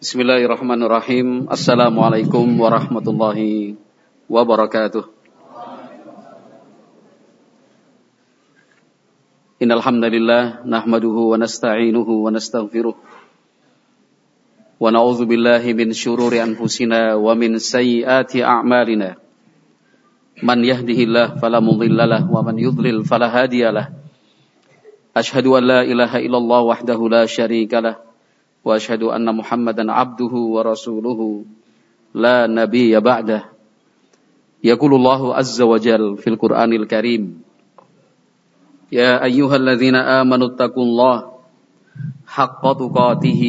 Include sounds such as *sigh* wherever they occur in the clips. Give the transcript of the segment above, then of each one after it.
Bismillahirrahmanirrahim. Assalamualaikum warahmatullahi wabarakatuh. Innal hamdalillah nahmaduhu wa nasta'inuhu wa nastaghfiruh. Wa na'udzu billahi min shururi anfusina wa min sayyiati a'malina. Man yahdihillahu fala mudhillalah wa man yudlil fala hadiyalah. Ashhadu an la ilaha illallah wahdahu la syarika lah واشهد ان محمدا عبده ورسوله لا نبي بعده يقول الله عز وجل في القران الكريم يا ايها الذين امنوا اتقوا الله حق تقاته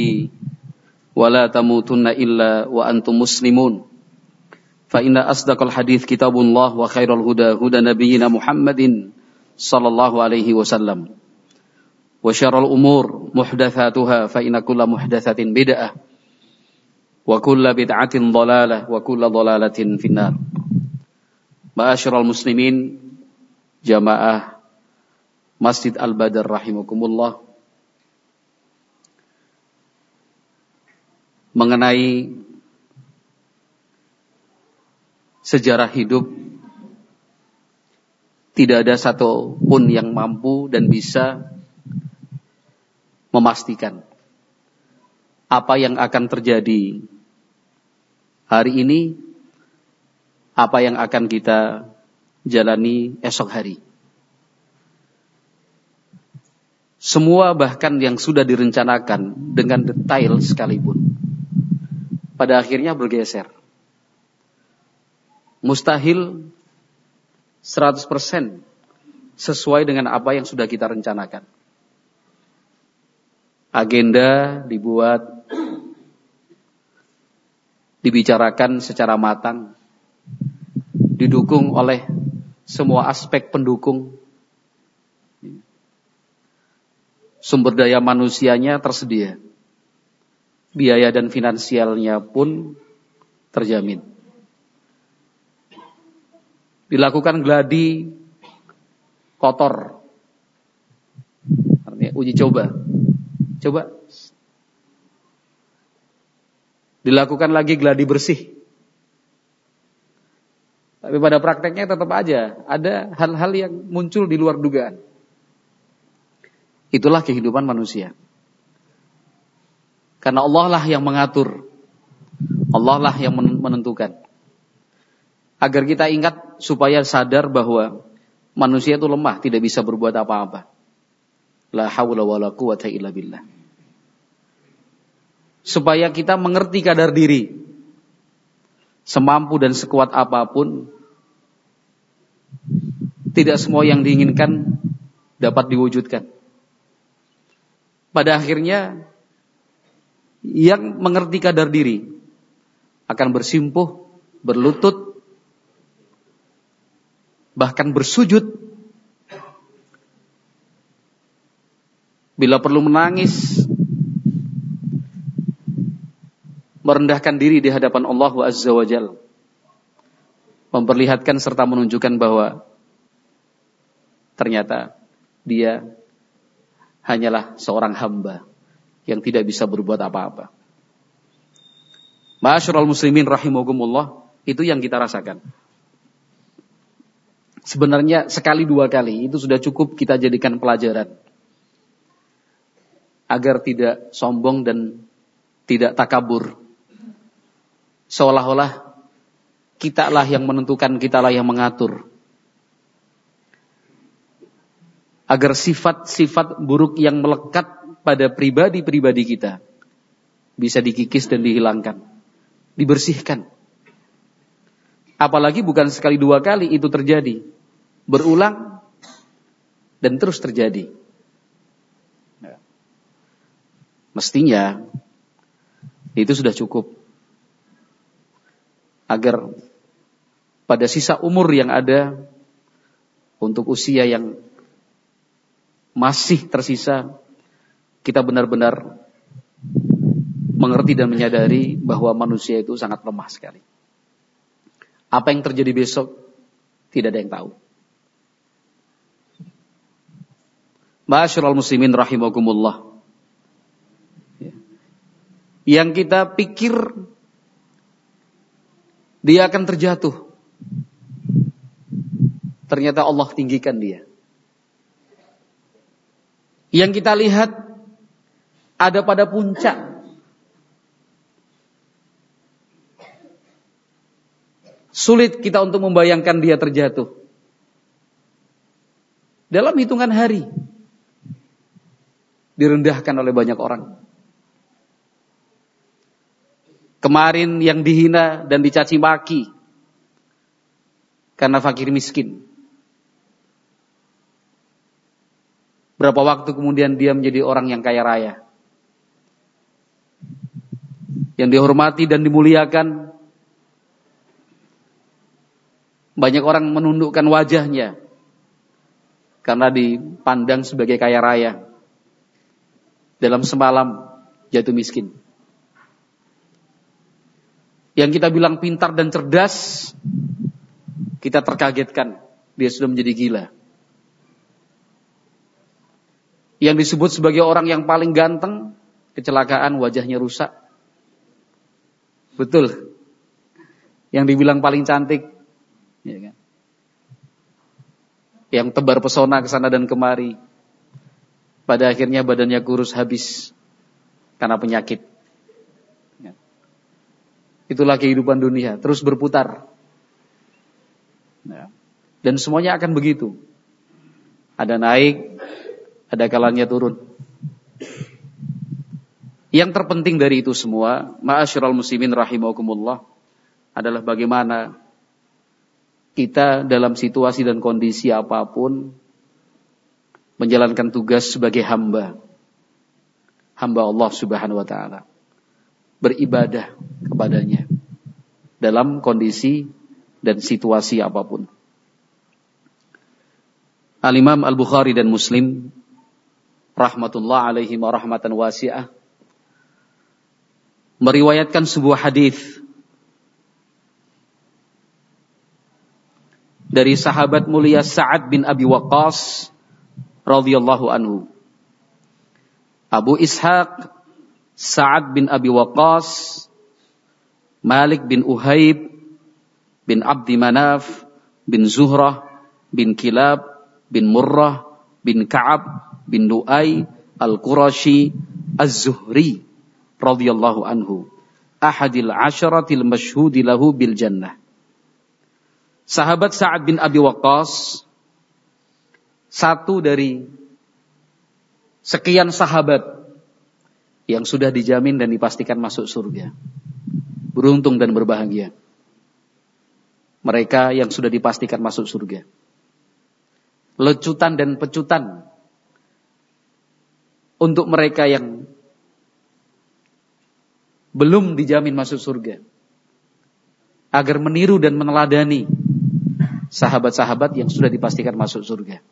ولا تموتن الا وانتم مسلمون فان اصدق الحديث كتاب الله وخير الهدى هدى نبينا محمد صلى الله عليه وسلم وشر الأمور محدثاتها فإن كل محدثة بدعة وكل بدعة ضلالة وكل ضلالة في النار معاشر المسلمين جماعة مسجد البدر رحمكم الله mengenai sejarah hidup tidak ada satu pun yang mampu dan bisa memastikan apa yang akan terjadi hari ini, apa yang akan kita jalani esok hari. Semua bahkan yang sudah direncanakan dengan detail sekalipun, pada akhirnya bergeser. Mustahil 100% sesuai dengan apa yang sudah kita rencanakan agenda dibuat, dibicarakan secara matang, didukung oleh semua aspek pendukung. Sumber daya manusianya tersedia. Biaya dan finansialnya pun terjamin. Dilakukan gladi kotor. Artinya uji coba Coba dilakukan lagi gladi bersih. Tapi pada prakteknya tetap aja ada hal-hal yang muncul di luar dugaan. Itulah kehidupan manusia. Karena Allah lah yang mengatur. Allah lah yang menentukan. Agar kita ingat supaya sadar bahwa manusia itu lemah, tidak bisa berbuat apa-apa. La haula wala quwata illa billah. Supaya kita mengerti kadar diri. Semampu dan sekuat apa pun, tidak semua yang diinginkan dapat diwujudkan. Pada akhirnya, yang mengerti kadar diri akan bersimpuh, berlutut, bahkan bersujud bila perlu menangis, merendahkan diri di hadapan Allah Azza wa Jal. Memperlihatkan serta menunjukkan bahwa ternyata dia hanyalah seorang hamba yang tidak bisa berbuat apa-apa. Ma'asyiral muslimin rahimahumullah, itu yang kita rasakan. Sebenarnya sekali dua kali itu sudah cukup kita jadikan pelajaran agar tidak sombong dan tidak takabur. Seolah-olah kitalah yang menentukan, kitalah yang mengatur. Agar sifat-sifat buruk yang melekat pada pribadi-pribadi kita bisa dikikis dan dihilangkan, dibersihkan. Apalagi bukan sekali dua kali itu terjadi, berulang dan terus terjadi. Mestinya itu sudah cukup agar pada sisa umur yang ada untuk usia yang masih tersisa kita benar-benar mengerti dan menyadari bahwa manusia itu sangat lemah sekali. Apa yang terjadi besok tidak ada yang tahu. Ma'asyiral muslimin rahimakumullah yang kita pikir dia akan terjatuh. Ternyata Allah tinggikan dia. Yang kita lihat ada pada puncak. Sulit kita untuk membayangkan dia terjatuh. Dalam hitungan hari. Direndahkan oleh banyak orang. Kemarin yang dihina dan dicaci maki karena fakir miskin. Berapa waktu kemudian dia menjadi orang yang kaya raya. Yang dihormati dan dimuliakan. Banyak orang menundukkan wajahnya karena dipandang sebagai kaya raya. Dalam semalam jatuh miskin yang kita bilang pintar dan cerdas, kita terkagetkan. Dia sudah menjadi gila. Yang disebut sebagai orang yang paling ganteng, kecelakaan wajahnya rusak. Betul. Yang dibilang paling cantik, ya kan? yang tebar pesona ke sana dan kemari. Pada akhirnya badannya kurus habis karena penyakit. Itulah kehidupan dunia, terus berputar. Ya. Dan semuanya akan begitu. Ada naik, ada kalanya turun. Yang terpenting dari itu semua, ma'asyiral muslimin rahimakumullah, adalah bagaimana kita dalam situasi dan kondisi apa pun menjalankan tugas sebagai hamba. Hamba Allah Subhanahu wa taala beribadah kepadanya dalam kondisi dan situasi apa pun. Al-Imam Al-Bukhari dan Muslim rahmatullah alaihi wa rahmatan wasi'ah meriwayatkan sebuah hadis dari sahabat mulia Sa'ad bin Abi Waqqas radhiyallahu anhu. Abu Ishaq Sa'ad bin Abi Waqqas, Malik bin Uhaib, bin Abdi Manaf, bin Zuhrah, bin Kilab, bin Murrah, bin Ka'ab, bin Nu'ay, Al-Qurashi, Az-Zuhri, radhiyallahu anhu. Ahadil asyaratil masyhudi lahu bil jannah. Sahabat Sa'ad bin Abi Waqqas, satu dari sekian sahabat yang sudah dijamin dan dipastikan masuk surga. Beruntung dan berbahagia. Mereka yang sudah dipastikan masuk surga. Lecutan dan pecutan untuk mereka yang belum dijamin masuk surga. Agar meniru dan meneladani sahabat-sahabat yang sudah dipastikan masuk surga.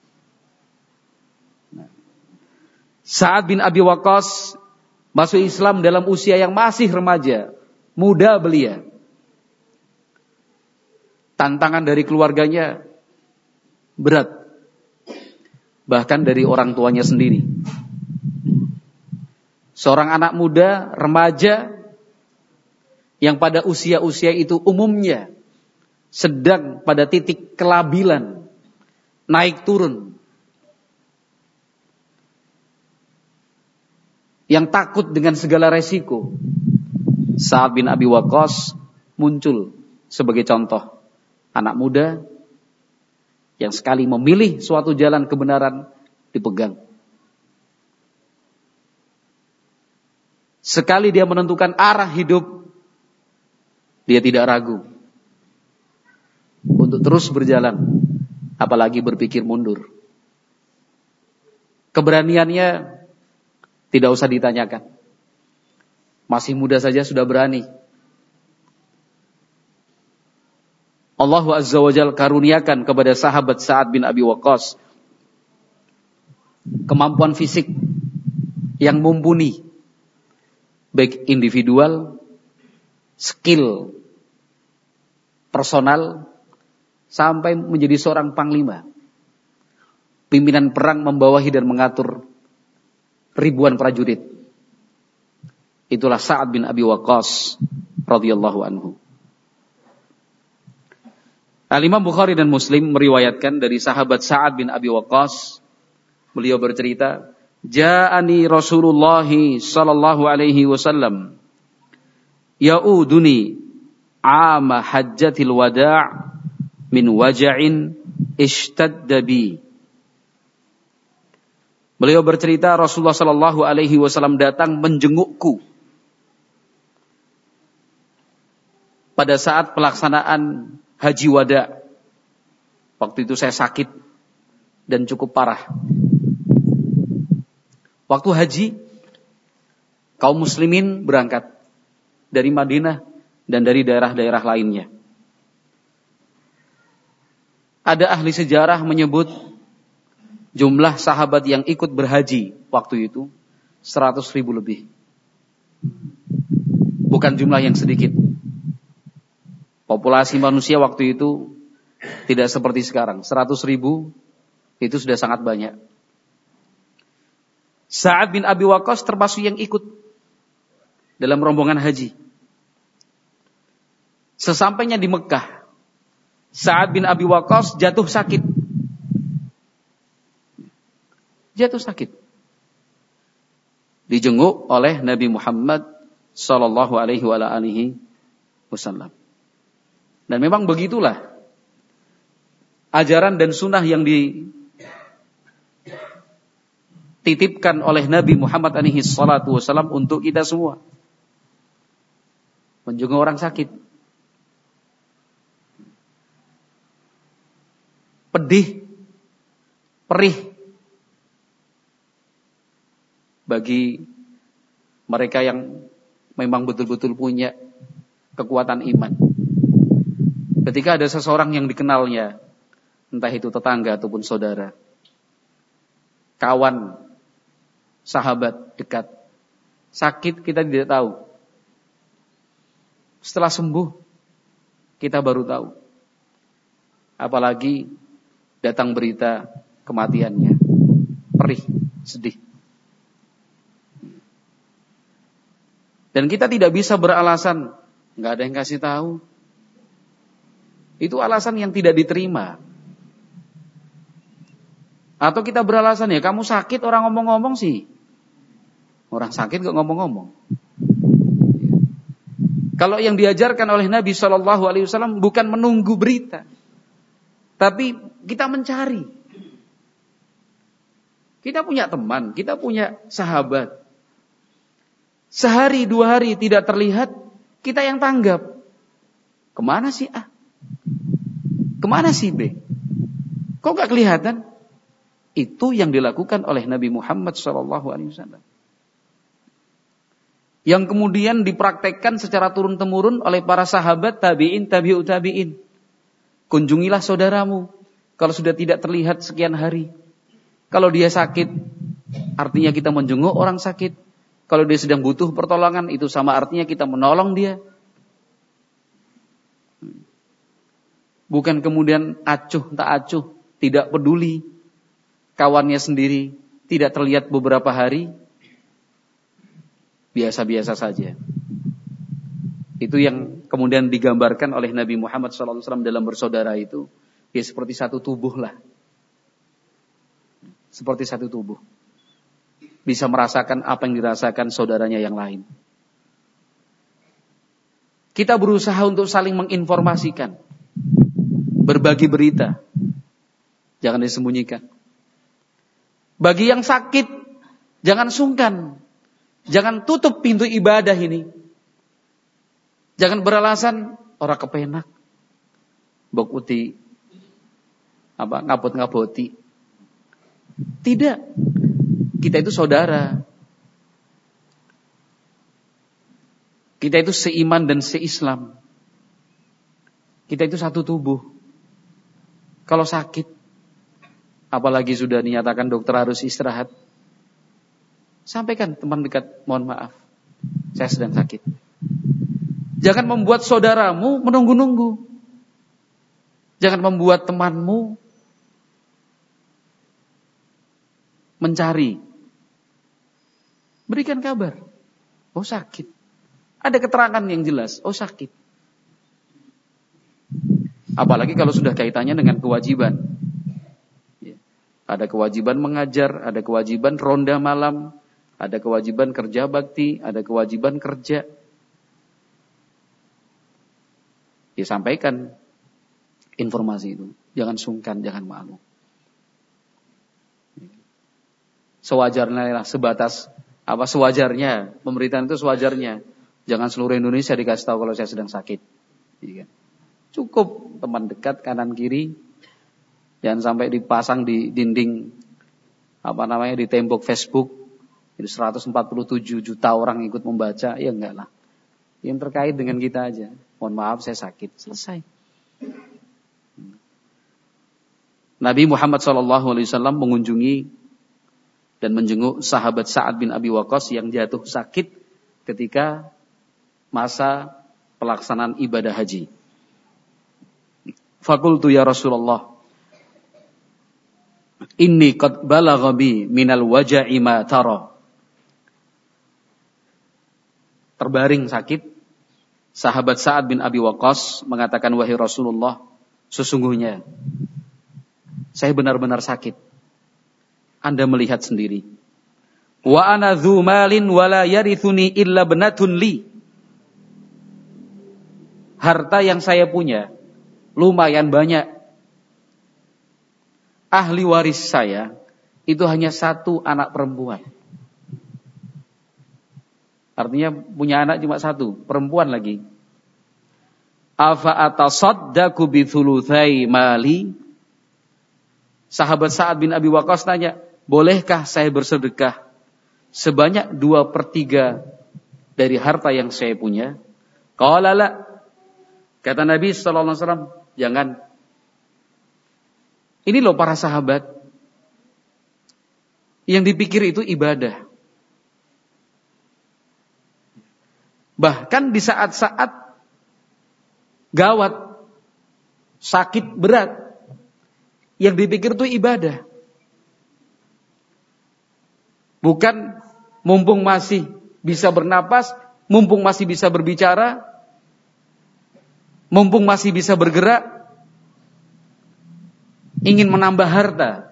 Saat bin Abi Waqqas Masuk Islam dalam usia yang masih remaja, muda belia. Tantangan dari keluarganya berat. Bahkan dari orang tuanya sendiri. Seorang anak muda, remaja, yang pada usia-usia itu umumnya sedang pada titik kelabilan, naik turun, yang takut dengan segala resiko. Sa'ad bin Abi Waqqas muncul sebagai contoh anak muda yang sekali memilih suatu jalan kebenaran dipegang. Sekali dia menentukan arah hidup, dia tidak ragu untuk terus berjalan, apalagi berpikir mundur. Keberaniannya tidak usah ditanyakan. Masih muda saja sudah berani. Allah Azza wa Jal karuniakan kepada sahabat Sa'ad bin Abi Waqqas kemampuan fisik yang mumpuni baik individual, skill personal sampai menjadi seorang panglima. Pimpinan perang membawahi dan mengatur ribuan prajurit. Itulah Sa'ad bin Abi Waqqas radhiyallahu anhu. Al-Imam Bukhari dan Muslim meriwayatkan dari sahabat Sa'ad bin Abi Waqqas beliau bercerita, "Ja'ani Rasulullah sallallahu alaihi wasallam yauduni ama hajjatil wada' min waja'in ishtadda bi." Beliau bercerita Rasulullah sallallahu alaihi wasallam datang menjengukku pada saat pelaksanaan haji wada. Waktu itu saya sakit dan cukup parah. Waktu haji, kaum muslimin berangkat dari Madinah dan dari daerah-daerah lainnya. Ada ahli sejarah menyebut jumlah sahabat yang ikut berhaji waktu itu 100 ribu lebih. Bukan jumlah yang sedikit. Populasi manusia waktu itu tidak seperti sekarang. 100 ribu itu sudah sangat banyak. Sa'ad bin Abi Waqqas termasuk yang ikut dalam rombongan haji. Sesampainya di Mekah, Sa'ad bin Abi Waqqas jatuh sakit. Jatuh sakit. Dijenguk oleh Nabi Muhammad sallallahu alaihi wasallam. Dan memang begitulah ajaran dan sunnah yang dititipkan oleh Nabi Muhammad alaihi wasallam untuk kita semua. Menjenguk orang sakit. Pedih, perih bagi mereka yang memang betul-betul punya kekuatan iman. Ketika ada seseorang yang dikenalnya, entah itu tetangga ataupun saudara, kawan, sahabat dekat, sakit kita tidak tahu. Setelah sembuh, kita baru tahu. Apalagi datang berita kematiannya. Perih, sedih. Dan kita tidak bisa beralasan, nggak ada yang kasih tahu, itu alasan yang tidak diterima. Atau kita beralasan ya, kamu sakit orang ngomong-ngomong sih. Orang sakit kok ngomong-ngomong. Kalau yang diajarkan oleh Nabi Shallallahu Alaihi Wasallam bukan menunggu berita, tapi kita mencari. Kita punya teman, kita punya sahabat. Sehari dua hari tidak terlihat, kita yang tanggap. Ke mana sih ah? Ke mana si B? Kok gak kelihatan? Itu yang dilakukan oleh Nabi Muhammad SAW. Yang kemudian dipraktekkan secara turun-temurun oleh para sahabat tabi'in, tabi'ut tabi'in. Kunjungilah saudaramu kalau sudah tidak terlihat sekian hari. Kalau dia sakit, artinya kita menjenguk orang sakit. Kalau dia sedang butuh pertolongan, itu sama artinya kita menolong dia. Bukan kemudian acuh tak acuh, tidak peduli. Kawannya sendiri tidak terlihat beberapa hari. Biasa-biasa saja. Itu yang kemudian digambarkan oleh Nabi Muhammad SAW dalam bersaudara itu. Ya seperti satu tubuh lah. Seperti satu tubuh. Bisa merasakan apa yang dirasakan saudaranya yang lain. Kita berusaha untuk saling menginformasikan berbagi berita. Jangan disembunyikan. Bagi yang sakit, jangan sungkan. Jangan tutup pintu ibadah ini. Jangan beralasan orang kepenak. Bok uti apa ngabot-ngaboti. Tidak. Kita itu saudara. Kita itu seiman dan seislam. Kita itu satu tubuh. Kalau sakit, apalagi sudah dinyatakan dokter harus istirahat, sampaikan teman dekat, mohon maaf, saya sedang sakit. Jangan membuat saudaramu menunggu-nunggu. Jangan membuat temanmu mencari. Berikan kabar. Oh sakit. Ada keterangan yang jelas. Oh sakit. Apalagi kalau sudah kaitannya dengan kewajiban. Ya. Ada kewajiban mengajar, ada kewajiban ronda malam, ada kewajiban kerja bakti, ada kewajiban kerja. Ya sampaikan informasi itu. Jangan sungkan, jangan malu. Sewajarnya lah, sebatas apa sewajarnya. Pemberitaan itu sewajarnya. Jangan seluruh Indonesia dikasih tahu kalau saya sedang sakit. Iya kan? Cukup teman dekat kanan kiri. Jangan sampai dipasang di dinding apa namanya di tembok Facebook. Itu 147 juta orang ikut membaca, ya enggak lah. Yang terkait dengan kita aja. Mohon maaf saya sakit, selesai. Nabi Muhammad SAW mengunjungi dan menjenguk sahabat Sa'ad bin Abi Waqqas yang jatuh sakit ketika masa pelaksanaan ibadah haji. Fakultu ya Rasulullah. Inni qad balagha bi minal waja'i ma tara. Terbaring sakit, sahabat Sa'ad bin Abi Waqqas mengatakan wahai Rasulullah, sesungguhnya saya benar-benar sakit. Anda melihat sendiri. Wa ana dzu malin wala yarithuni illa benatun li. Harta yang saya punya lumayan banyak. Ahli waris saya itu hanya satu anak perempuan. Artinya punya anak cuma satu, perempuan lagi. Afa atasaddaqu bi mali? Sahabat Sa'ad bin Abi Waqqas tanya, bolehkah saya bersedekah sebanyak dua per tiga dari harta yang saya punya? Qala la. Kata Nabi sallallahu alaihi wasallam, Jangan. Ini loh para sahabat. Yang dipikir itu ibadah. Bahkan di saat-saat gawat, sakit berat, yang dipikir itu ibadah. Bukan mumpung masih bisa bernapas, mumpung masih bisa berbicara, mumpung masih bisa bergerak, ingin menambah harta.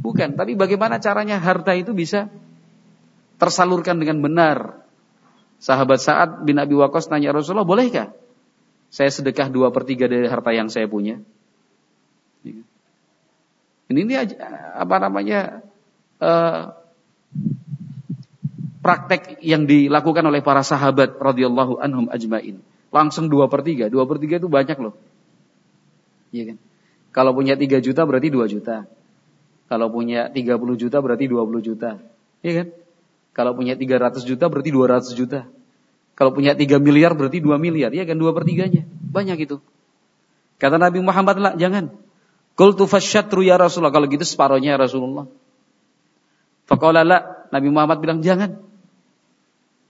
Bukan, tapi bagaimana caranya harta itu bisa tersalurkan dengan benar. Sahabat Sa'ad bin Abi Waqqas tanya Rasulullah, bolehkah saya sedekah dua per tiga dari harta yang saya punya? Ini, ini apa namanya uh, praktek yang dilakukan oleh para sahabat radhiyallahu anhum ajmain. Langsung dua per tiga. Dua per tiga itu banyak loh. Iya kan? Kalau punya tiga juta berarti dua juta. Kalau punya tiga puluh juta berarti dua puluh juta. Iya kan? Kalau punya tiga ratus juta berarti dua ratus juta. Kalau punya tiga miliar berarti dua miliar. Iya kan? Dua per tiganya. Banyak itu. Kata Nabi Muhammad lah, jangan. Qultu fasyatru ya Rasulullah. Kalau gitu separohnya ya Rasulullah. Faqala la. Nabi Muhammad bilang jangan.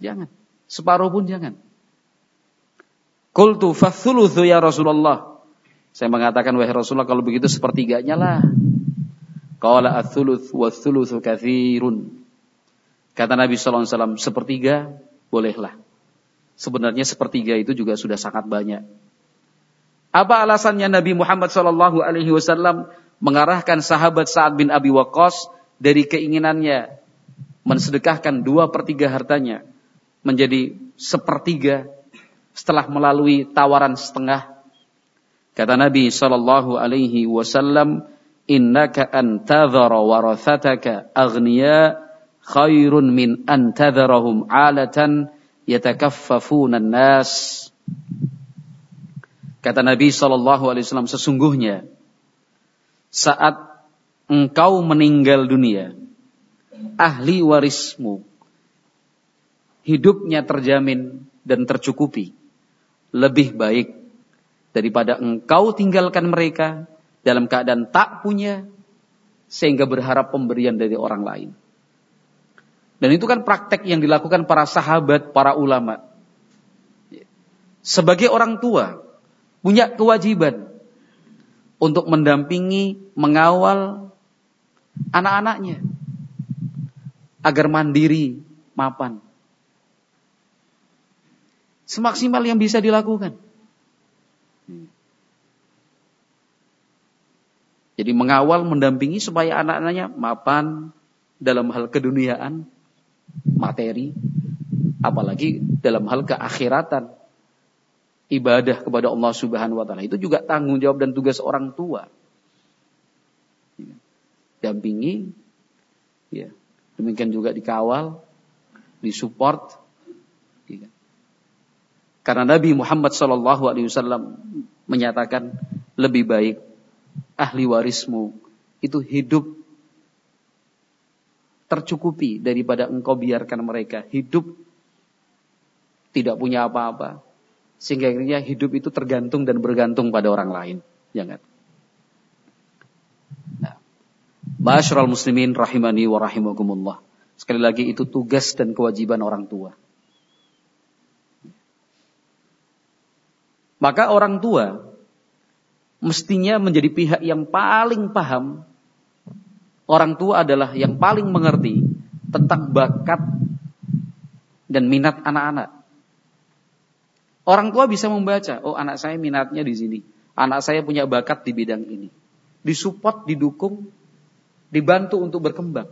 Jangan. Separuh pun jangan. Qultu fathuluthu ya Rasulullah. Saya mengatakan wahai Rasulullah kalau begitu sepertiganya lah. Qala ats-tsuluts wa tsulutsu katsirun. Kata Nabi sallallahu alaihi wasallam, sepertiga bolehlah. Sebenarnya sepertiga itu juga sudah sangat banyak. Apa alasannya Nabi Muhammad sallallahu alaihi wasallam mengarahkan sahabat Sa'ad bin Abi Waqqas dari keinginannya mensedekahkan dua per tiga hartanya menjadi sepertiga setelah melalui tawaran setengah. Kata Nabi sallallahu alaihi wasallam, "Innaka antadhara warathataka aghniya khairun min antadharahum 'alatan yatakaffafuna an-nas." Kata Nabi sallallahu alaihi wasallam, sesungguhnya saat engkau meninggal dunia, ahli warismu hidupnya terjamin dan tercukupi lebih baik daripada engkau tinggalkan mereka dalam keadaan tak punya sehingga berharap pemberian dari orang lain. Dan itu kan praktek yang dilakukan para sahabat, para ulama. Sebagai orang tua, punya kewajiban untuk mendampingi, mengawal anak-anaknya agar mandiri, mapan. Semaksimal yang bisa dilakukan. Jadi mengawal, mendampingi supaya anak-anaknya mapan dalam hal keduniaan, materi, apalagi dalam hal keakhiratan, ibadah kepada Allah Subhanahu wa taala. Itu juga tanggung jawab dan tugas orang tua. Dampingi ya. Demikian juga dikawal, disupport. Ya. Karena Nabi Muhammad wasallam menyatakan lebih baik ahli warismu itu hidup tercukupi daripada engkau biarkan mereka hidup tidak punya apa-apa. Sehingga akhirnya hidup itu tergantung dan bergantung pada orang lain. Jangan nah Masyarul muslimin rahimani wa rahimakumullah. Sekali lagi itu tugas dan kewajiban orang tua maka orang tua mestinya menjadi pihak yang paling paham. Orang tua adalah yang paling mengerti tentang bakat dan minat anak-anak. Orang tua bisa membaca, oh anak saya minatnya di sini. Anak saya punya bakat di bidang ini. Disupport, didukung, dibantu untuk berkembang.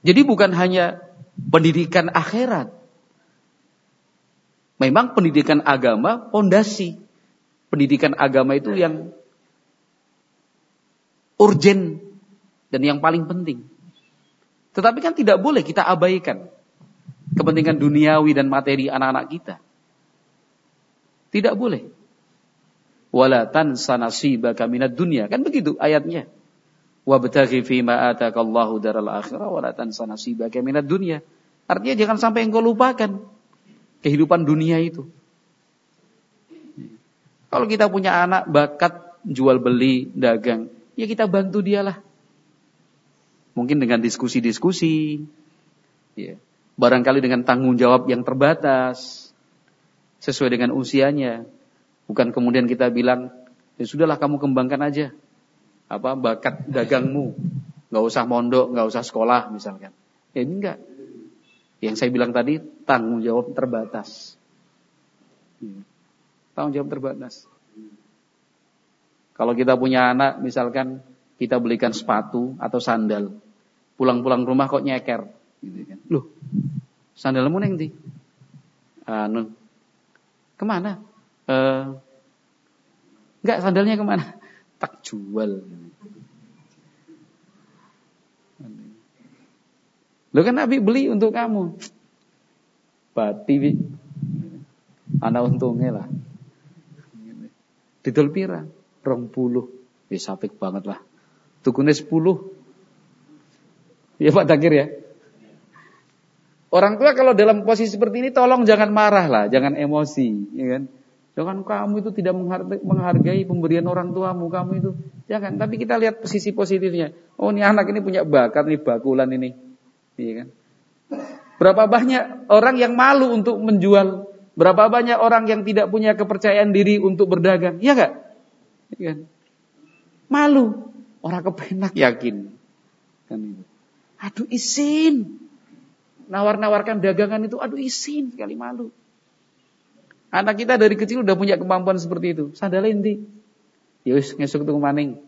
Jadi bukan hanya pendidikan akhirat, Memang pendidikan agama pondasi. Pendidikan agama itu yang urgen dan yang paling penting. Tetapi kan tidak boleh kita abaikan kepentingan duniawi dan materi anak-anak kita. Tidak boleh. Wala tansa nasibaka minad dunya. Kan begitu ayatnya. Wabtaghi fima atakallahu daral akhirah wala tansa nasibaka minad dunya. Artinya jangan sampai engkau lupakan kehidupan dunia itu. Kalau kita punya anak bakat jual beli, dagang, ya kita bantu dialah. Mungkin dengan diskusi-diskusi, ya. barangkali dengan tanggung jawab yang terbatas, sesuai dengan usianya. Bukan kemudian kita bilang, ya sudahlah kamu kembangkan aja apa bakat dagangmu, nggak usah mondok, nggak usah sekolah misalkan. Ya ini enggak. Yang saya bilang tadi tanggung jawab terbatas. Hmm. Tanggung jawab terbatas. Kalau kita punya anak, misalkan kita belikan sepatu atau sandal, pulang-pulang rumah kok nyeker, gitu kan? Loh, sandalmu neng di? Anu, ke mana? Uh, enggak, sandalnya ke mana? Tak jual. Lo kan Nabi beli untuk kamu. Pati anak untungnya lah. Didol pira? Puluh. Ya sapik banget lah. Tukune sepuluh. Ya Pak Takir ya. Orang tua kalau dalam posisi seperti ini tolong jangan marah lah, jangan emosi, ya kan? Jangan kamu itu tidak menghargai pemberian orang tuamu, kamu itu jangan. Tapi kita lihat posisi positifnya. Oh ini anak ini punya bakat nih bakulan ini. Iya kan? Berapa banyak orang yang malu untuk menjual? Berapa banyak orang yang tidak punya kepercayaan diri untuk berdagang? Iya gak? Iya kan? Malu. Orang kepenak yakin. Kan itu. Aduh izin. Nawar-nawarkan dagangan itu aduh izin sekali malu. Anak kita dari kecil udah punya kemampuan seperti itu. Sadar inti. Ya wis ngesuk tuh maning.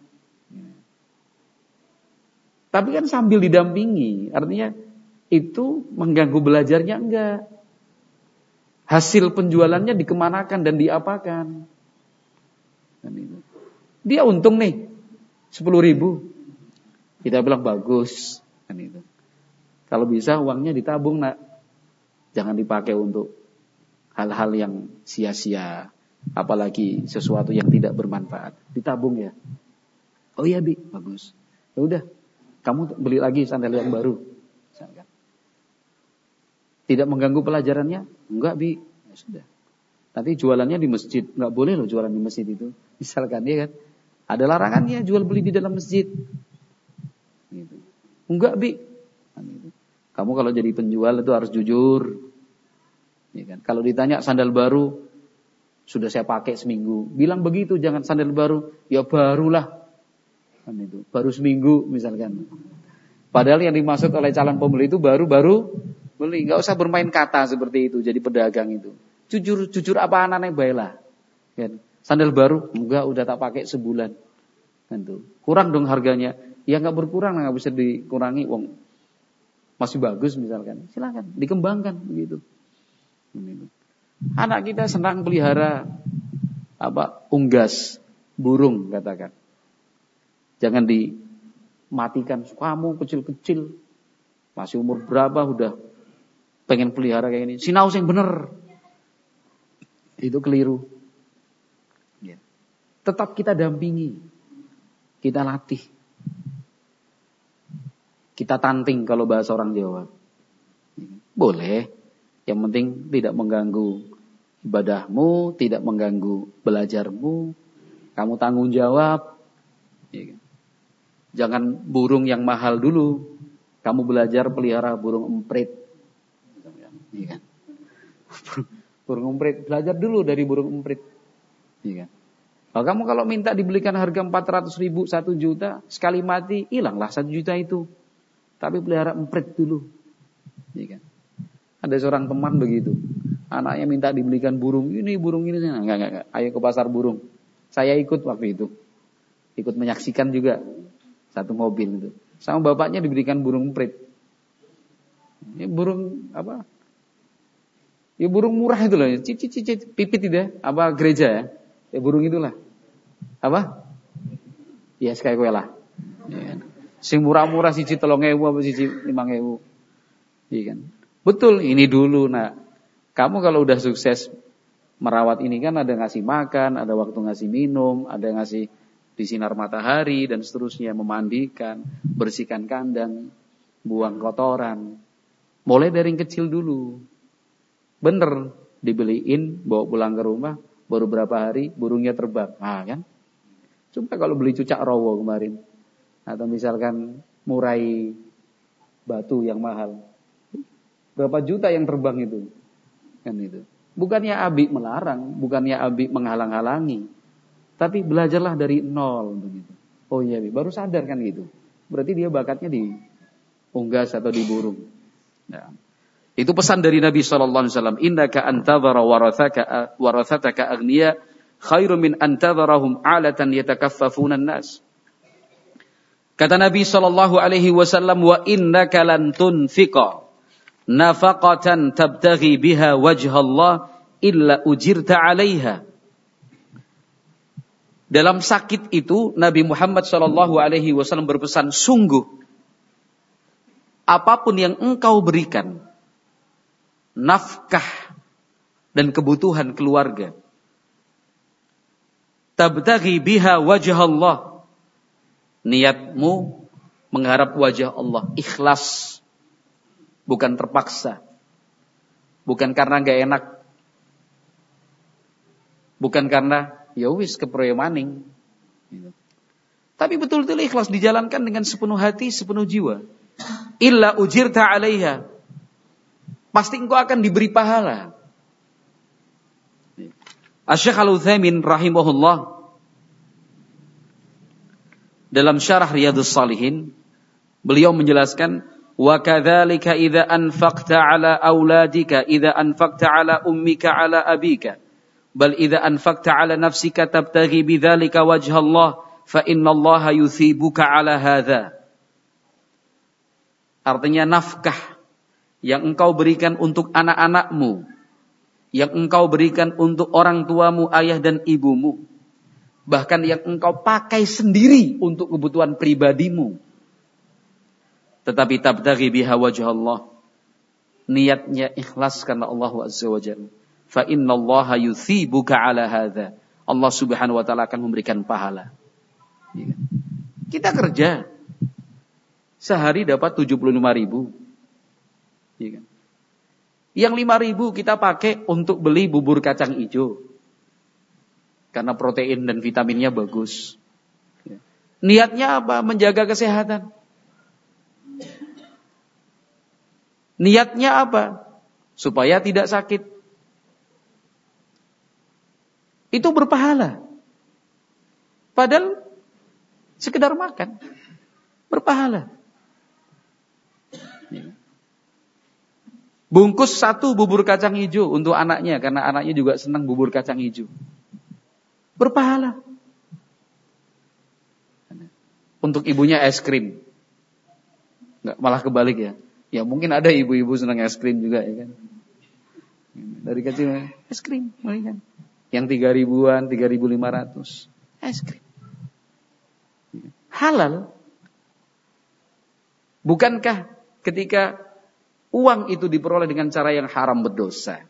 Tapi kan sambil didampingi, artinya itu mengganggu belajarnya enggak. Hasil penjualannya dikemanakan dan diapakan. Dia untung nih, 10 ribu. Kita bilang bagus. Kalau bisa uangnya ditabung nak. Jangan dipakai untuk hal-hal yang sia-sia. Apalagi sesuatu yang tidak bermanfaat. Ditabung ya. Oh iya bi, bagus. Ya udah, kamu beli lagi sandal yang baru. Tidak mengganggu pelajarannya? Enggak, Bi. Ya sudah. Nanti jualannya di masjid. Enggak boleh loh jualan di masjid itu. *laughs* Misalkan, ya kan? Ada larangannya jual beli di dalam masjid. Gitu. Enggak, Bi. Kan gitu. Kamu kalau jadi penjual itu harus jujur. Ya kan? Kalau ditanya sandal baru, sudah saya pakai seminggu. Bilang begitu, jangan sandal baru. Ya barulah Kan itu. Baru seminggu misalkan. Padahal yang dimaksud oleh calon pembeli itu baru-baru beli. Nggak usah bermain kata seperti itu jadi pedagang itu. Jujur jujur apa anaknya baiklah. Kan? Sandal baru enggak udah tak pakai sebulan. Kan tuh. Kurang dong harganya. Ya nggak berkurang nggak bisa dikurangi wong masih bagus misalkan. Silakan dikembangkan begitu. Anak kita senang pelihara apa unggas burung katakan. Jangan dimatikan. Kamu kecil-kecil masih umur berapa udah pengen pelihara kayak ini. Sinau yang bener. Itu keliru. Ya. Tetap kita dampingi. Kita latih. Kita tanting kalau bahasa orang Jawa. Boleh. Yang penting tidak mengganggu ibadahmu, tidak mengganggu belajarmu. Kamu tanggung jawab. Ya kan? Jangan burung yang mahal dulu. Kamu belajar pelihara burung emprit. Ya kan? *laughs* Burung emprit. Belajar dulu dari burung emprit. Ya kan? Kalau kamu kalau minta dibelikan harga 400 ribu, 1 juta, sekali mati, hilanglah 1 juta itu. Tapi pelihara emprit dulu. Ya kan? Ada seorang teman begitu. Anaknya minta dibelikan burung ini, burung ini. Enggak, enggak, enggak. Ayo ke pasar burung. Saya ikut waktu itu. Ikut menyaksikan juga. Satu mobil itu. Sama bapaknya diberikan burung emprit. Ini burung apa? Ya burung murah itu loh. Cici cici pipit tidak? Apa gereja ya? Ya burung itulah. Apa? Ya sekali kue lah. Ya? Sing murah-murah siji telung ewu apa siji limang ewu. Iya kan? Betul, ini dulu nak. Kamu kalau udah sukses merawat ini kan ada ngasih makan, ada waktu ngasih minum, ada ngasih di sinar matahari dan seterusnya, memandikan, bersihkan kandang, buang kotoran. Mulai dari yang kecil dulu. Bener, dibeliin, bawa pulang ke rumah, baru berapa hari burungnya terbang. Ah kan? Coba kalau beli cucak rowo kemarin. Atau misalkan murai batu yang mahal. Berapa juta yang terbang itu? Kan itu. Bukannya Abi melarang, bukannya Abi menghalang-halangi. Tapi belajarlah dari nol begitu. Oh iya, baru sadar kan gitu. Berarti dia bakatnya di unggas atau di burung. Nah. Itu pesan dari Nabi sallallahu alaihi wasallam, "Innaka antadhara warathaka warathataka aghniya khairum min antadharahum 'alatan yatakaffafuna an-nas." Kata Nabi sallallahu alaihi wasallam, "Wa innaka lan tunfiqa nafaqatan tabtaghi biha wajha Allah illa ujirta 'alaiha." Dalam sakit itu Nabi Muhammad sallallahu alaihi wasallam berpesan, "Sungguh apa pun yang engkau berikan nafkah dan kebutuhan keluarga. Tabtaghi biha wajah Allah. Niatmu mengharap wajah Allah. Ikhlas. Bukan terpaksa. Bukan karena gak enak. Bukan karena ya wis keproyemaning. Tapi betul-betul ikhlas dijalankan dengan sepenuh hati, sepenuh jiwa. Illa ujirta alaiha pasti engkau akan diberi pahala. Asyik Al-Uthaymin rahimahullah dalam syarah Riyadhus Salihin beliau menjelaskan idza anfaqta ala auladika idza anfaqta ala ummika ala abika bal idza anfaqta ala nafsika tabtaghi bidzalika wajha Allah fa inna Allah yuthibuka ala hadza artinya nafkah yang engkau berikan untuk anak-anakmu, yang engkau berikan untuk orang tuamu, ayah dan ibumu, bahkan yang engkau pakai sendiri untuk kebutuhan pribadimu. Tetapi tabdaghi biha wajah Allah. Niatnya ikhlas karena Allah Azza wa Jalla. Fa inna Allah yuthibuka ala hadha. Allah subhanahu wa ta'ala akan memberikan pahala. Iya. Kita kerja. Sehari dapat 75 ribu. Ya kan? Yang lima ribu kita pakai untuk beli bubur kacang hijau. Karena protein dan vitaminnya bagus. Ya. Niatnya apa? Menjaga kesehatan. Niatnya apa? Supaya tidak sakit. Itu berpahala. Padahal sekedar makan. Berpahala. Bungkus satu bubur kacang hijau untuk anaknya karena anaknya juga senang bubur kacang hijau. Berpahala. Untuk ibunya es krim. Nggak, malah kebalik ya. Ya mungkin ada ibu-ibu senang es krim juga ya kan. Dari kecil es krim, kan. Yang tiga ribuan, tiga ribu lima ratus, es krim. Halal. Bukankah ketika uang itu diperoleh dengan cara yang haram berdosa.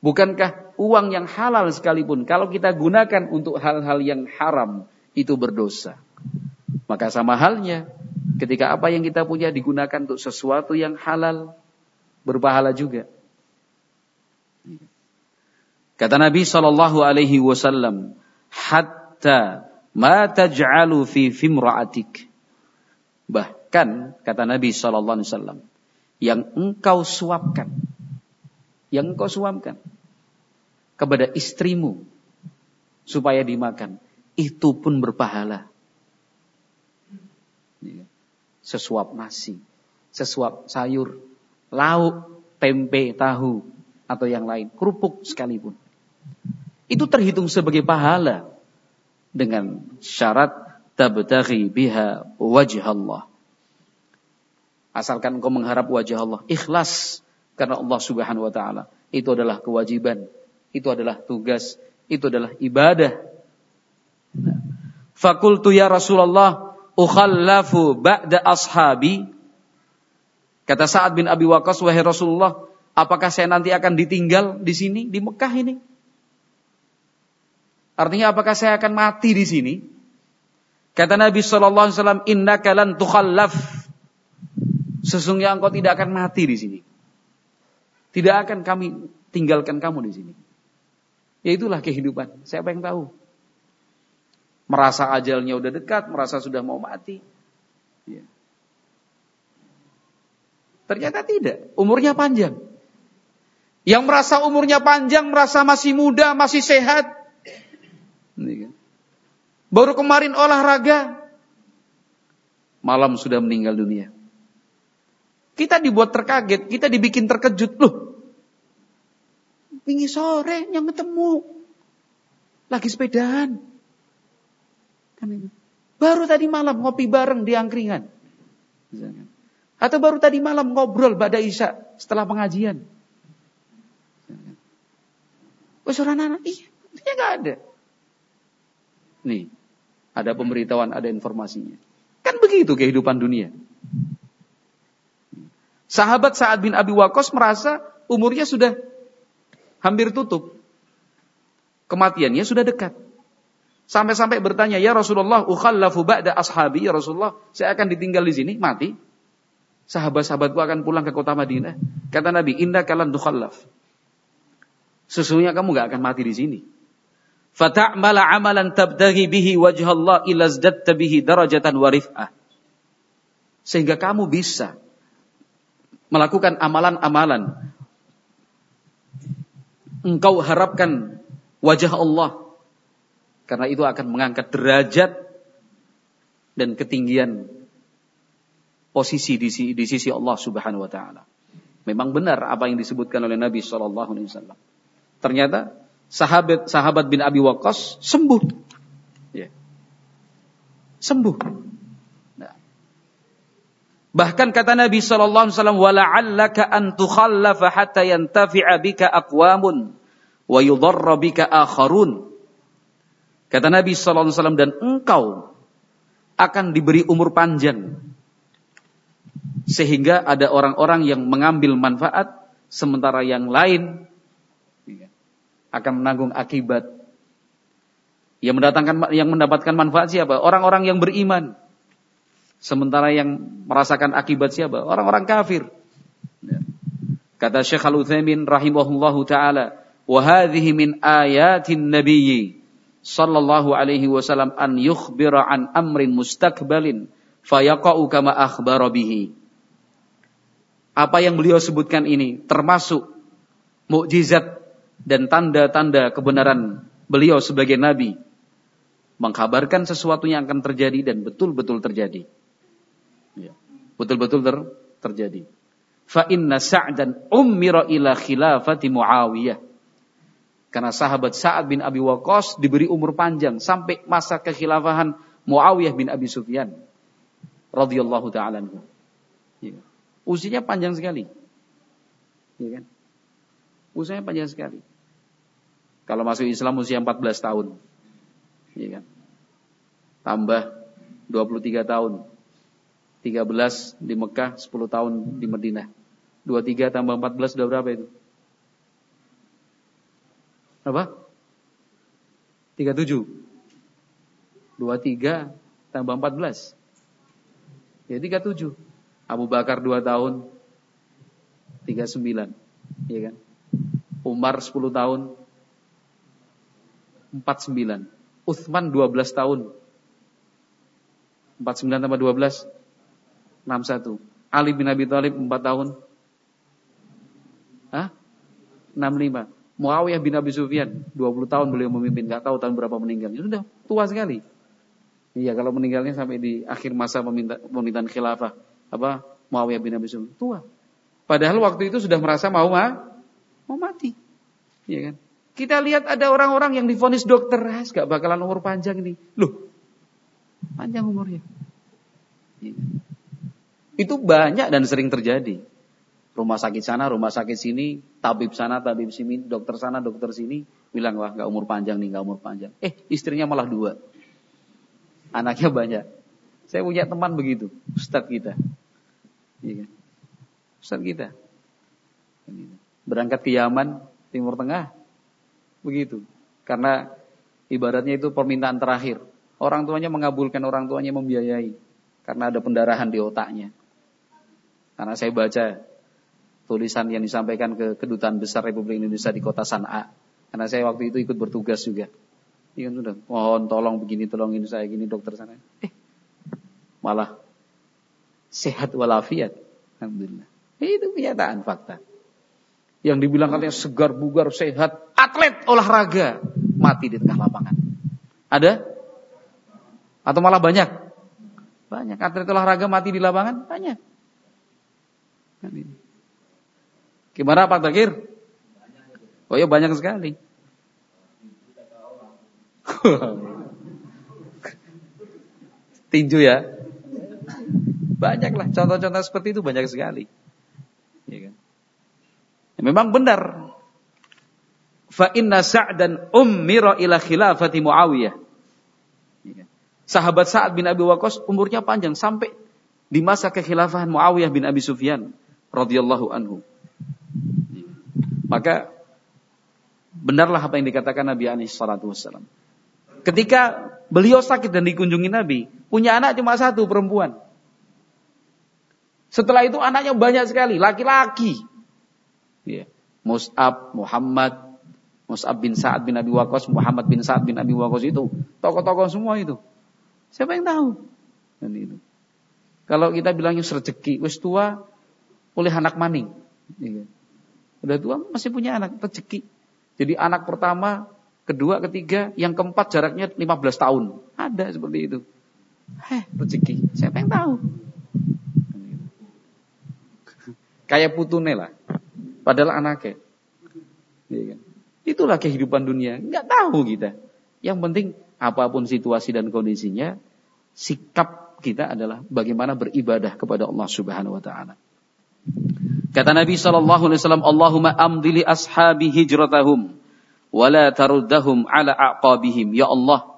Bukankah uang yang halal sekalipun kalau kita gunakan untuk hal-hal yang haram itu berdosa? Maka sama halnya ketika apa yang kita punya digunakan untuk sesuatu yang halal berpahala juga. Kata Nabi Shallallahu Alaihi Wasallam, hatta ma taj'alu fi fimra'atik. Bahkan kata Nabi Shallallahu Alaihi Wasallam, yang engkau suapkan, yang engkau suapkan kepada istrimu supaya dimakan, itu pun berpahala. Sesuap nasi, sesuap sayur, lauk, tempe, tahu, atau yang lain, kerupuk sekalipun. Itu terhitung sebagai pahala dengan syarat tabtaghi biha wajh Allah Asalkan engkau mengharap wajah Allah. Ikhlas. Karena Allah subhanahu wa ta'ala. Itu adalah kewajiban. Itu adalah tugas. Itu adalah ibadah. Fakultu ya Rasulullah. Ukhallafu ba'da ashabi. Kata Sa'ad bin Abi Waqqas, wahai Rasulullah, apakah saya nanti akan ditinggal di sini, di Mekah ini? Artinya apakah saya akan mati di sini? Kata Nabi Shallallahu Alaihi Wasallam, Inna kalan tukhallaf. Sesungguhnya engkau tidak akan mati di sini. Tidak akan kami tinggalkan kamu di sini. Ya itulah kehidupan. Siapa yang tahu? Merasa ajalnya udah dekat, merasa sudah mau mati. Ya. Ternyata tidak. Umurnya panjang. Yang merasa umurnya panjang, merasa masih muda, masih sehat. Kan. Baru kemarin olahraga. Malam sudah meninggal dunia. Kita dibuat terkaget, kita dibikin terkejut. Loh, Wingi sore yang ketemu. Lagi sepedaan. Kan baru tadi malam ngopi bareng di angkringan. Atau baru tadi malam ngobrol pada Isya setelah pengajian. Oh, anak, iya, dia nggak ada. Nih, ada pemberitahuan, ada informasinya. Kan begitu kehidupan dunia. Sahabat Sa'ad bin Abi Waqqas merasa umurnya sudah hampir tutup. Kematiannya sudah dekat. Sampai-sampai bertanya, "Ya Rasulullah, ukhallafu ba'da ashabi, ya Rasulullah, saya akan ditinggal di sini, mati. Sahabat-sahabatku akan pulang ke kota Madinah." Kata Nabi, "Inna kalan tukhallaf." Sesungguhnya kamu gak akan mati di sini. Fata'mala amalan tabtaghi bihi wajh Allah ila bihi darajatan wa rif'ah. Sehingga kamu bisa melakukan amalan-amalan. Engkau harapkan wajah Allah. Karena itu akan mengangkat derajat dan ketinggian posisi di, di sisi Allah Subhanahu wa taala. Memang benar apa yang disebutkan oleh Nabi sallallahu alaihi wasallam. Ternyata sahabat sahabat bin Abi Waqqas sembuh. Ya. Sembuh. Bahkan kata Nabi sallallahu alaihi wasallam wala'allaka an tukhallafa hatta yantafi'a bika aqwamun wa bika akharun. Kata Nabi sallallahu alaihi wasallam dan engkau akan diberi umur panjang sehingga ada orang-orang yang mengambil manfaat sementara yang lain akan menanggung akibat yang mendatangkan yang mendapatkan manfaat siapa? Orang-orang yang beriman Sementara yang merasakan akibat siapa? Orang-orang kafir. Kata Syekh Al-Utsaimin rahimahullahu taala, "Wa min ayatin nabiyyi sallallahu alaihi wasallam an yukhbira an amrin mustakbalin fayaqa'u kama akhbara bihi." Apa yang beliau sebutkan ini termasuk mukjizat dan tanda-tanda kebenaran beliau sebagai nabi mengkabarkan sesuatu yang akan terjadi dan betul-betul terjadi. Ya. Betul-betul ter, terjadi. Fa inna Sa'dan ummira ila khilafati Muawiyah. Karena sahabat Sa'ad bin Abi Waqqas diberi umur panjang sampai masa kekhilafahan Muawiyah bin Abi Sufyan radhiyallahu taala. Ya. Usianya panjang sekali. Ya kan? Usianya panjang sekali. Kalau masuk Islam usia 14 tahun. Ya kan? Tambah 23 tahun. 13 di Mekah, 10 tahun di Madinah. 23 tambah 14 sudah berapa itu? Apa? 37. 23 tambah 14. Ya 37. Abu Bakar 2 tahun 39. Ya kan? Umar 10 tahun 49. Uthman 12 tahun 49 tambah 12 61. Ali bin Abi Thalib 4 tahun Hah? 65. Muawiyah bin Abi Sufyan 20 tahun beliau memimpin, Gak tahu tahun berapa meninggal. Ya sudah tua sekali. Iya, kalau meninggalnya sampai di akhir masa pemerintahan khilafah, apa Muawiyah bin Abi Sufyan tua. Padahal waktu itu sudah merasa mau ma, mau mati. Iya kan? Kita lihat ada orang-orang yang difonis dokter, ah, gak bakalan umur panjang ini. Loh, panjang umurnya. Iya. Kan? Itu banyak dan sering terjadi. Rumah sakit sana, rumah sakit sini, tabib sana, tabib sini, dokter sana, dokter sini, bilang wah gak umur panjang nih, gak umur panjang. Eh, istrinya malah dua anaknya banyak. Saya punya teman begitu, ustadz kita. Iya kan? Kita. Berangkat ke Yaman, Timur Tengah. Begitu. Karena ibaratnya itu permintaan terakhir. Orang tuanya mengabulkan, orang tuanya membiayai. Karena ada pendarahan di otaknya. Karena saya baca tulisan yang disampaikan ke Kedutaan Besar Republik Indonesia di kota San'a. Karena saya waktu itu ikut bertugas juga. Iya sudah, mohon tolong begini, tolong ini saya gini dokter sana. Eh, malah sehat walafiat. Alhamdulillah. Itu kenyataan fakta. Yang dibilang katanya segar, bugar, sehat, atlet olahraga, mati di tengah lapangan. Ada? Atau malah banyak? Banyak. Atlet olahraga mati di lapangan? Banyak. Kan Gimana Pak Takir? Oh *laughs* ya banyak sekali. Tinju ya. Banyaklah contoh-contoh seperti itu banyak sekali. Ya kan? Ya, memang benar. Fa inna Sa'dan ummira ila khilafati Muawiyah. Ya kan? Sahabat Sa'ad bin Abi Waqqas umurnya panjang sampai di masa kekhilafahan Muawiyah bin Abi Sufyan radhiyallahu anhu. Maka benarlah apa yang dikatakan Nabi alaihi salatu wasallam. Ketika beliau sakit dan dikunjungi Nabi, punya anak cuma satu perempuan. Setelah itu anaknya banyak sekali, laki-laki. Ya. Mus'ab, Muhammad, Mus'ab bin Sa'ad bin Abi Waqqas, Muhammad bin Sa'ad bin Abi Waqqas itu. Tokoh-tokoh semua itu. Siapa yang tahu? Dan itu. Kalau kita bilangnya rezeki, wis tua, oleh anak maning. Ya. Udah tua masih punya anak, rezeki. Jadi anak pertama kedua, ketiga, yang keempat jaraknya 15 tahun. Ada seperti itu. Heh, rezeki. Siapa yang tahu? Kayak putune lah. Padahal anaknya. Iya kan? Itulah kehidupan dunia. Enggak tahu kita. Yang penting apa pun situasi dan kondisinya, sikap kita adalah bagaimana beribadah kepada Allah Subhanahu wa taala. Kata Nabi sallallahu alaihi wasallam, "Allahumma amdili ashabi hijratahum wala taruddahum ala aqabihim. Ya Allah,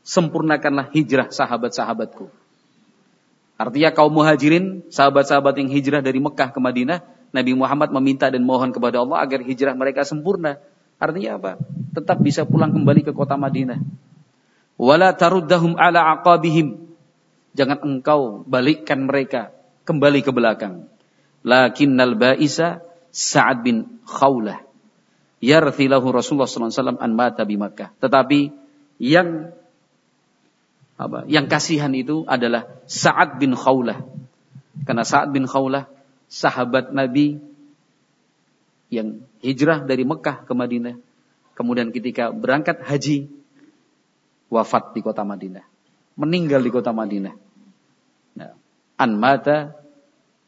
sempurnakanlah hijrah sahabat-sahabatku. Artinya kaum muhajirin, sahabat-sahabat yang hijrah dari Mekah ke Madinah, Nabi Muhammad meminta dan mohon kepada Allah agar hijrah mereka sempurna. Artinya apa? Tetap bisa pulang kembali ke kota Madinah. Wala taruddahum ala aqabihim. Jangan engkau balikkan mereka kembali ke belakang. Lakinnal ba'isa Sa'ad bin Khawlah yarthilahu Rasulullah SAW an mata bi Makkah. Tetapi yang apa? Yang kasihan itu adalah Sa'ad bin Khawlah. Karena Sa'ad bin Khawlah sahabat Nabi yang hijrah dari Mekah ke Madinah. Kemudian ketika berangkat haji wafat di kota Madinah. Meninggal di kota Madinah. Nah, an mata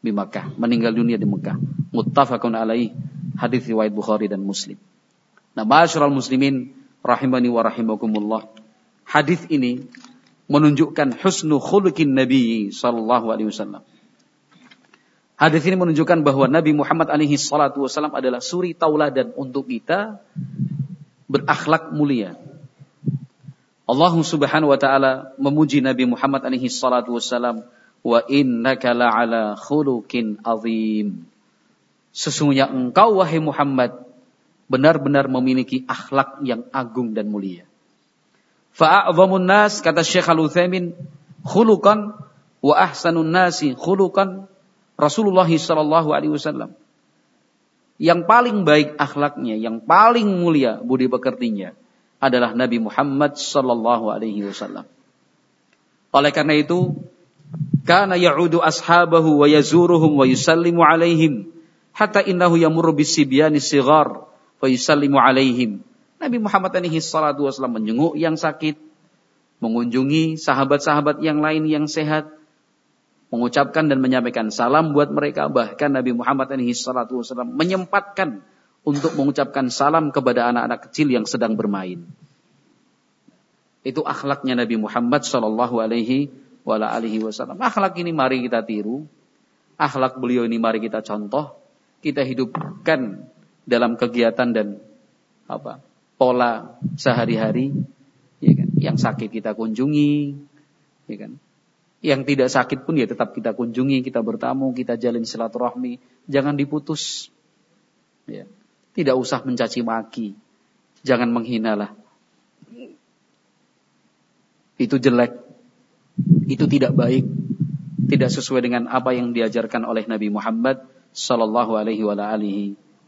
di Makkah, meninggal dunia di Mekah. Muttafaqun alaih, hadis riwayat Bukhari dan Muslim. Nah, ma'asyiral muslimin rahimani wa rahimakumullah. Hadis ini menunjukkan husnu khuluqin Nabi sallallahu alaihi wasallam. Hadis ini menunjukkan bahwa Nabi Muhammad alaihi salatu wasallam adalah suri tauladan untuk kita berakhlak mulia. Allah Subhanahu wa taala memuji Nabi Muhammad alaihi salatu wasallam wa innaka la'ala khuluqin azim. Sesungguhnya engkau wahai Muhammad benar-benar memiliki akhlak yang agung dan mulia. Fa'a'zamun nas kata Syekh Al-Utsaimin khuluqan wa ahsanun nasi khuluqan Rasulullah sallallahu alaihi wasallam. Yang paling baik akhlaknya, yang paling mulia budi pekertinya adalah Nabi Muhammad sallallahu alaihi wasallam. Oleh karena itu, kana ya'udu ashabahu wa yazuruhum wa yusallimu alaihim hatta innahu yamurru bisibyani sighar Fayusallimu alaihim. Nabi Muhammad alaihi salatu wasallam menjenguk yang sakit, mengunjungi sahabat-sahabat yang lain yang sehat, mengucapkan dan menyampaikan salam buat mereka. Bahkan Nabi Muhammad alaihi salatu wasallam menyempatkan untuk mengucapkan salam kepada anak-anak kecil yang sedang bermain. Itu akhlaknya Nabi Muhammad sallallahu alaihi wasallam. Akhlak ini mari kita tiru. Akhlak beliau ini mari kita contoh. Kita hidupkan dalam kegiatan dan apa pola sehari-hari ya kan? Yang sakit kita kunjungi ya kan? Yang tidak sakit pun ya tetap kita kunjungi kita bertamu kita jalin silaturahmi. Jangan diputus. Ya. Tidak usah mencaci maki. Jangan menghina lah. Itu jelek itu tidak baik tidak sesuai dengan apa yang diajarkan oleh Nabi Muhammad sallallahu alaihi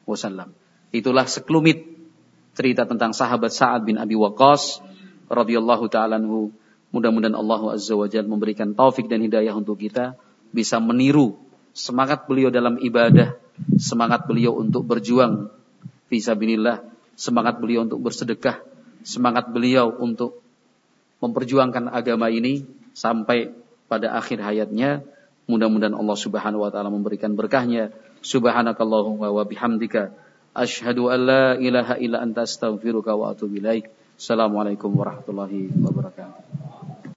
wasallam. Itulah sekelumit cerita tentang sahabat Sa'ad bin Abi Waqqas radhiyallahu taala anhu. Mudah-mudahan Allah Azza wa Jalla memberikan taufik dan hidayah untuk kita bisa meniru semangat beliau dalam ibadah, semangat beliau untuk berjuang fisabilillah, semangat beliau untuk bersedekah, semangat beliau untuk memperjuangkan agama ini sampai pada akhir hayatnya. Mudah-mudahan Allah Subhanahu wa taala memberikan berkahnya Subhanakallahumma wa bihamdika asyhadu an la ilaha illa anta astaghfiruka wa atubu ilaik. Assalamualaikum warahmatullahi wabarakatuh.